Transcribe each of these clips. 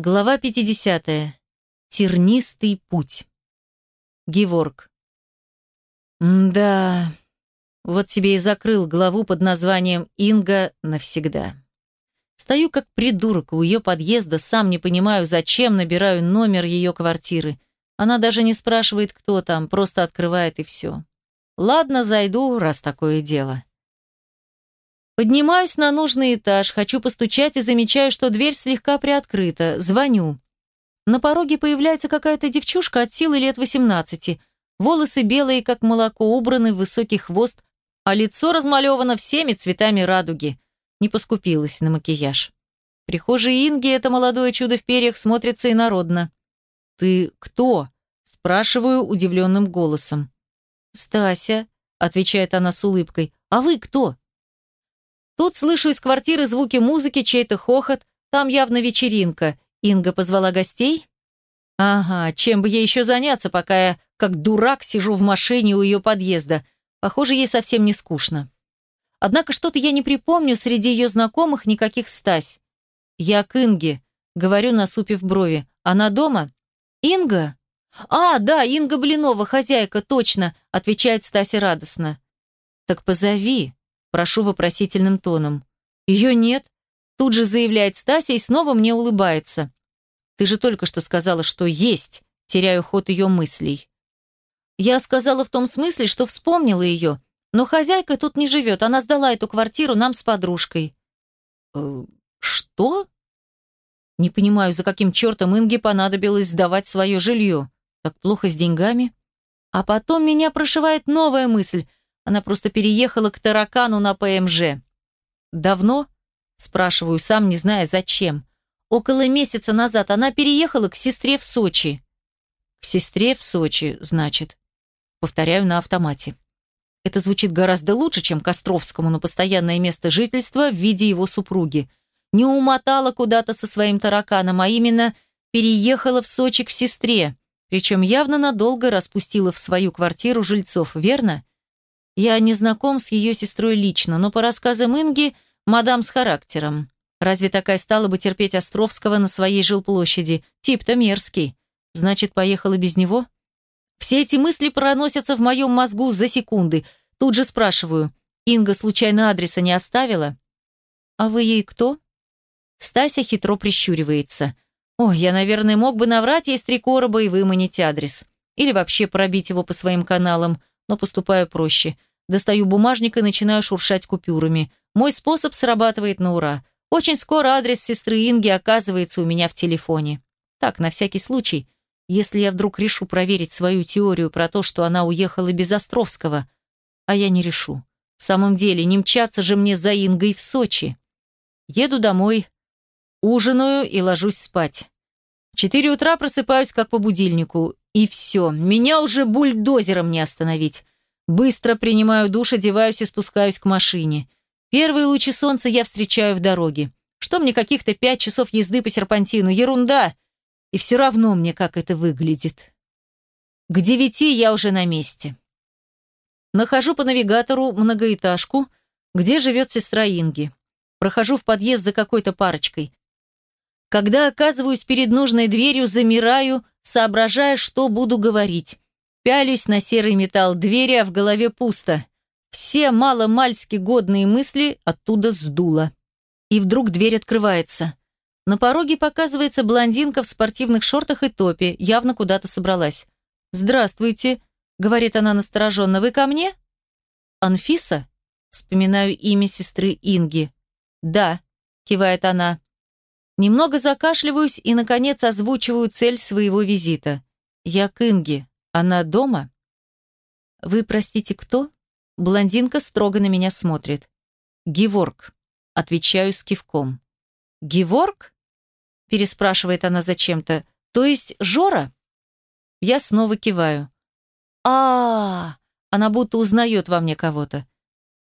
Глава 50. Тернистый путь. Геворг. Да, вот тебе и закрыл главу под названием «Инга навсегда». Стою как придурок у ее подъезда, сам не понимаю, зачем набираю номер ее квартиры. Она даже не спрашивает, кто там, просто открывает и все. Ладно, зайду, раз такое дело. Поднимаюсь на нужный этаж, хочу постучать и замечаю, что дверь слегка приоткрыта. Звоню. На пороге появляется какая-то девчушка от силы лет 18. Волосы белые, как молоко, убраны в высокий хвост, а лицо размалевано всеми цветами радуги. Не поскупилась на макияж. Прихожей Инги это молодое чудо в перьях смотрится инородно. «Ты кто?» – спрашиваю удивленным голосом. «Стася», – отвечает она с улыбкой. «А вы кто?» Тут слышу из квартиры звуки музыки, чей-то хохот. Там явно вечеринка. Инга позвала гостей? Ага, чем бы ей еще заняться, пока я, как дурак, сижу в машине у ее подъезда. Похоже, ей совсем не скучно. Однако что-то я не припомню среди ее знакомых никаких Стась. Я к Инге, говорю, насупив брови. Она дома? Инга? А, да, Инга Блинова, хозяйка, точно, отвечает Стася радостно. Так позови, Прошу вопросительным тоном. Ее нет. Тут же заявляет Стася и снова мне улыбается. Ты же только что сказала, что есть. Теряю ход ее мыслей. Я сказала в том смысле, что вспомнила ее. Но хозяйка тут не живет. Она сдала эту квартиру нам с подружкой. Э, что? Не понимаю, за каким чертом Инге понадобилось сдавать свое жилье. Так плохо с деньгами? А потом меня прошивает новая мысль. Она просто переехала к таракану на ПМЖ. Давно? Спрашиваю, сам не зная зачем. Около месяца назад она переехала к сестре в Сочи. К сестре в Сочи, значит. Повторяю на автомате. Это звучит гораздо лучше, чем Костровскому на постоянное место жительства в виде его супруги. Не умотала куда-то со своим тараканом, а именно переехала в Сочи к сестре, причем явно надолго распустила в свою квартиру жильцов, верно? Я не знаком с ее сестрой лично, но по рассказам Инги, мадам с характером. Разве такая стала бы терпеть Островского на своей жилплощади? Тип-то мерзкий. Значит, поехала без него? Все эти мысли проносятся в моем мозгу за секунды. Тут же спрашиваю, Инга случайно адреса не оставила? А вы ей кто? Стася хитро прищуривается. Ой, я, наверное, мог бы наврать ей с три короба и выманить адрес. Или вообще пробить его по своим каналам, но поступаю проще. Достаю бумажник и начинаю шуршать купюрами. Мой способ срабатывает на ура. Очень скоро адрес сестры Инги оказывается у меня в телефоне. Так, на всякий случай, если я вдруг решу проверить свою теорию про то, что она уехала без Островского, а я не решу. В самом деле, не мчаться же мне за Ингой в Сочи. Еду домой, ужинаю и ложусь спать. В четыре утра просыпаюсь как по будильнику. И все, меня уже бульдозером не остановить. Быстро принимаю душ, одеваюсь и спускаюсь к машине. Первые лучи солнца я встречаю в дороге. Что мне каких-то пять часов езды по серпантину? Ерунда! И все равно мне как это выглядит. К девяти я уже на месте. Нахожу по навигатору многоэтажку, где живет сестра Инги. Прохожу в подъезд за какой-то парочкой. Когда оказываюсь перед нужной дверью, замираю, соображая, что буду говорить. Пялюсь на серый металл двери, а в голове пусто. Все мало-мальски годные мысли оттуда сдуло. И вдруг дверь открывается. На пороге показывается блондинка в спортивных шортах и топе, явно куда-то собралась. «Здравствуйте», — говорит она настороженно, — «вы ко мне?» «Анфиса?» — вспоминаю имя сестры Инги. «Да», — кивает она. Немного закашливаюсь и, наконец, озвучиваю цель своего визита. «Я к Инге. Она дома? Вы, простите, кто? Блондинка строго на меня смотрит. Геворг. Отвечаю с кивком. Геворг? Переспрашивает она зачем-то. То есть Жора? Я снова киваю. А, -а, -а она будто узнает во мне кого-то.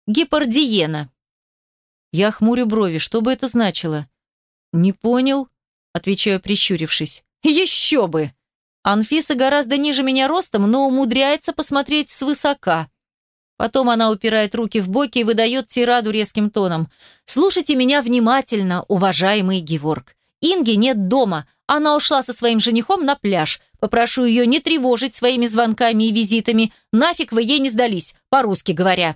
Гипардиена. Я хмурю брови. Что бы это значило? Не понял, отвечаю, прищурившись. Еще бы! Анфиса гораздо ниже меня ростом, но умудряется посмотреть свысока. Потом она упирает руки в боки и выдает тираду резким тоном. «Слушайте меня внимательно, уважаемый Геворг. Инги нет дома. Она ушла со своим женихом на пляж. Попрошу ее не тревожить своими звонками и визитами. Нафиг вы ей не сдались, по-русски говоря.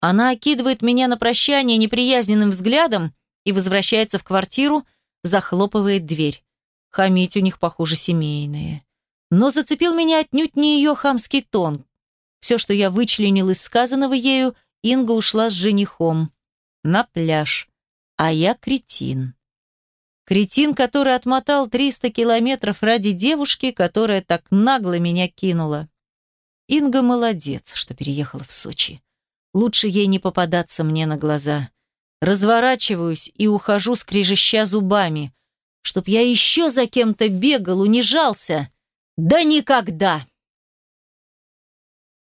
Она окидывает меня на прощание неприязненным взглядом и возвращается в квартиру, захлопывает дверь. Хамить у них, похоже, семейные. Но зацепил меня отнюдь не ее хамский тон. Все, что я вычленил из сказанного ею, Инга ушла с женихом. На пляж. А я кретин. Кретин, который отмотал 300 километров ради девушки, которая так нагло меня кинула. Инга молодец, что переехала в Сочи. Лучше ей не попадаться мне на глаза. Разворачиваюсь и ухожу, скрежеща зубами. Чтоб я еще за кем-то бегал, унижался. Да никогда!